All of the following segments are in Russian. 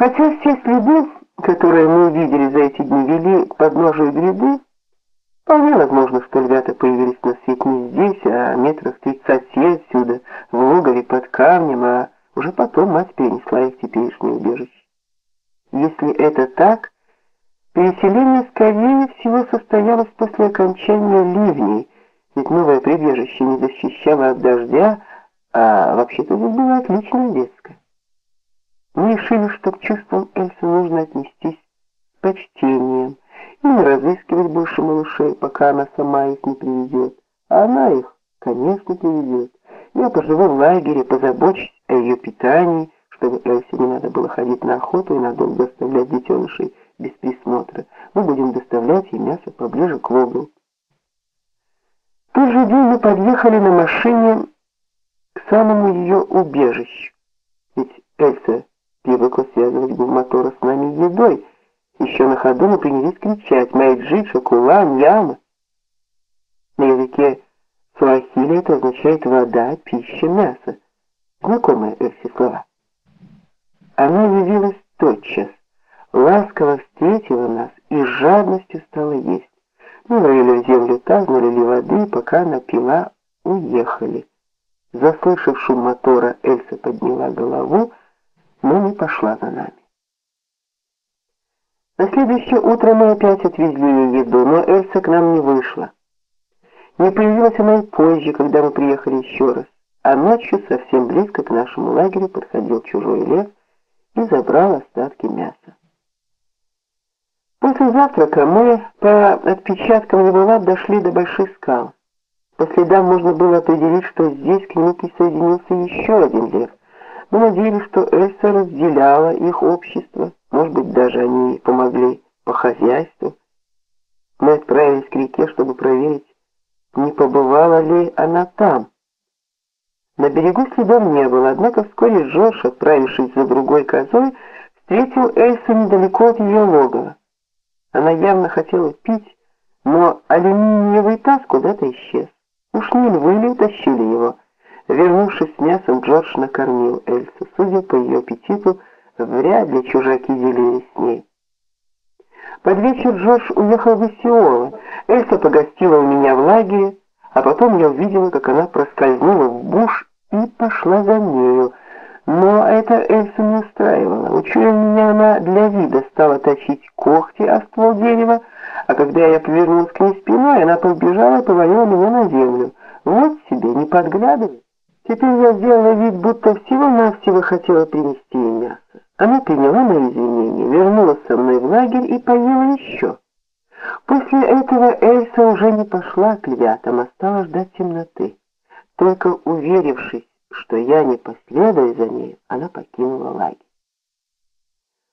Хотя все следы, которые мы увидели за эти дни, вели к подножию гряды, вполне возможно, что ребята появились на свет не здесь, а метров тридцати отсюда, в логове под камнем, а уже потом мать перенесла их в теперешнее убежище. Если это так, переселение скорее всего состоялось после окончания ливней, ведь новое прибежище не защищало от дождя, а вообще-то здесь было отличное детское. Мы решили, что к чувствам Эльсы нужно отнестись с почтением и не разыскивать больше малышей, пока она сама их не приведет. А она их, конечно, приведет. Я поживу в лагере, позабочусь о ее питании, чтобы Эльсе не надо было ходить на охоту и надолго оставлять детенышей без присмотра. Мы будем доставлять ей мясо поближе к логу. В тот же день мы подъехали на машине к самому ее убежищу. Ведь Эльса привыкла связывать мотора с нами едой. Еще на ходу мы принялись кричать «Майджи, Шокулан, Яма». На языке суахили это означает «вода», «пища», «мясо». Знакомые Эльсе слова. Она явилась тотчас, ласково встретила нас и с жадностью стала есть. Мы налили в землю таз, налили воды, пока она пила, уехали. Заслышав шум мотора, Эльса подняла голову, не пошла за нами. На следующее утро мы опять отвезли ей еду, но Эльса к нам не вышла. Не появилась она и позже, когда мы приехали еще раз, а ночью совсем близко к нашему лагерю подходил чужой лев и забрал остатки мяса. После завтрака мы по отпечаткам его лап дошли до больших скал. По следам можно было определить, что здесь к нему присоединился еще один лев. Мы надеялись, что Эльса разделяла их общество, может быть, даже они помогли по хозяйству. Мы отправились к реке, чтобы проверить, не побывала ли она там. На берегу следов не было, однако вскоре Джош, отправившись за другой козой, встретил Эльсу недалеко от ее логова. Она явно хотела пить, но алюминиевый таз куда-то исчез. Не львы ли утащили его? Вернувшись с мясом, Джордж накормил Эльсу. Судя по ее аппетиту, вряд ли чужаки делились с ней. Под вечер Джордж уехал в Исиола. Эльса погостила у меня в лагере, а потом я увидела, как она проскользнула в буш и пошла за нею. Но это Эльсу не устраивало. Учуяв меня, она для вида стала точить когти о ствол дерева, а когда я повернулась к ней спиной, она побежала и повалила меня на землю. Вот себе, не подглядывай. Теперь я сделала вид, будто всего-навсего хотела принести ей мясо. Она приняла мои извинения, вернулась со мной в лагерь и поела еще. После этого Эльса уже не пошла к львятам, а стала ждать темноты. Только уверившись, что я не последую за ней, она покинула лагерь.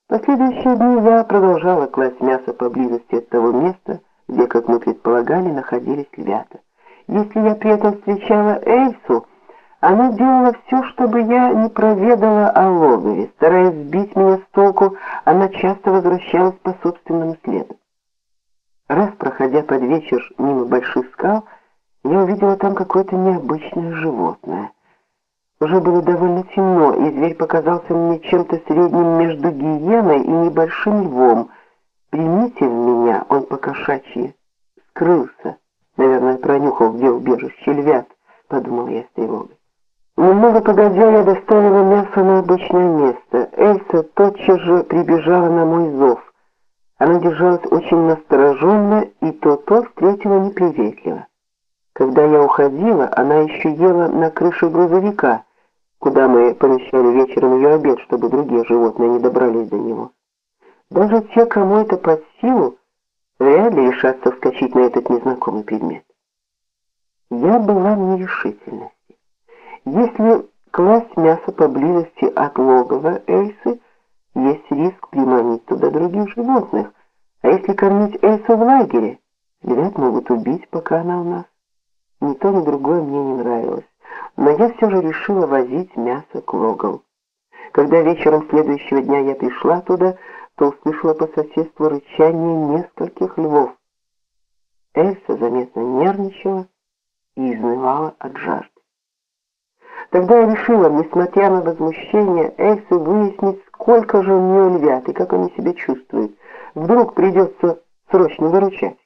Последующие дни я продолжала класть мясо поблизости от того места, где, как мы предполагали, находились львята. Если я при этом встречала Эльсу, она делала все, чтобы я не проведала о логове. Стараясь сбить меня с толку, она часто возвращалась по собственному следу. Раз, проходя под вечер мимо больших скал, я увидела там какое-то необычное животное. Уже было довольно темно, и зверь показался мне чем-то средним между гиеной и небольшим львом. Примитив меня, он покошачьи скрылся. Наверное, пронюхал, где убежище львят, подумал я с тревогой. Немного погодя, я доставила мясо на обычное место. Эльса тотчас же прибежала на мой зов. Она держалась очень настороженно и то-то встретила неприветливо. Когда я уходила, она еще ела на крыше грузовика, куда мы помещали вечером ее обед, чтобы другие животные не добрались до него. Даже те, кому это под силу, вряд ли решатся вскочить на этот незнакомый предмет. Я была в нерешительности. Если класть мясо поблизости от логова Эльсы, есть риск приманить туда других животных. А если кормить Эльсу в лагере, львят могут убить, пока она у нас. Ни то, ни другое мне не нравилось. Но я все же решила возить мясо к логову. Когда вечером следующего дня я пришла туда, то услышала по соседству рычание нескольких львов. Эльса заметно нервничала и изнывала от жажды. Тогда я решила, несмотря на возмущение Эльсы, выяснить, сколько же у нее львят и как они себя чувствуют. Вдруг придется срочно выручать.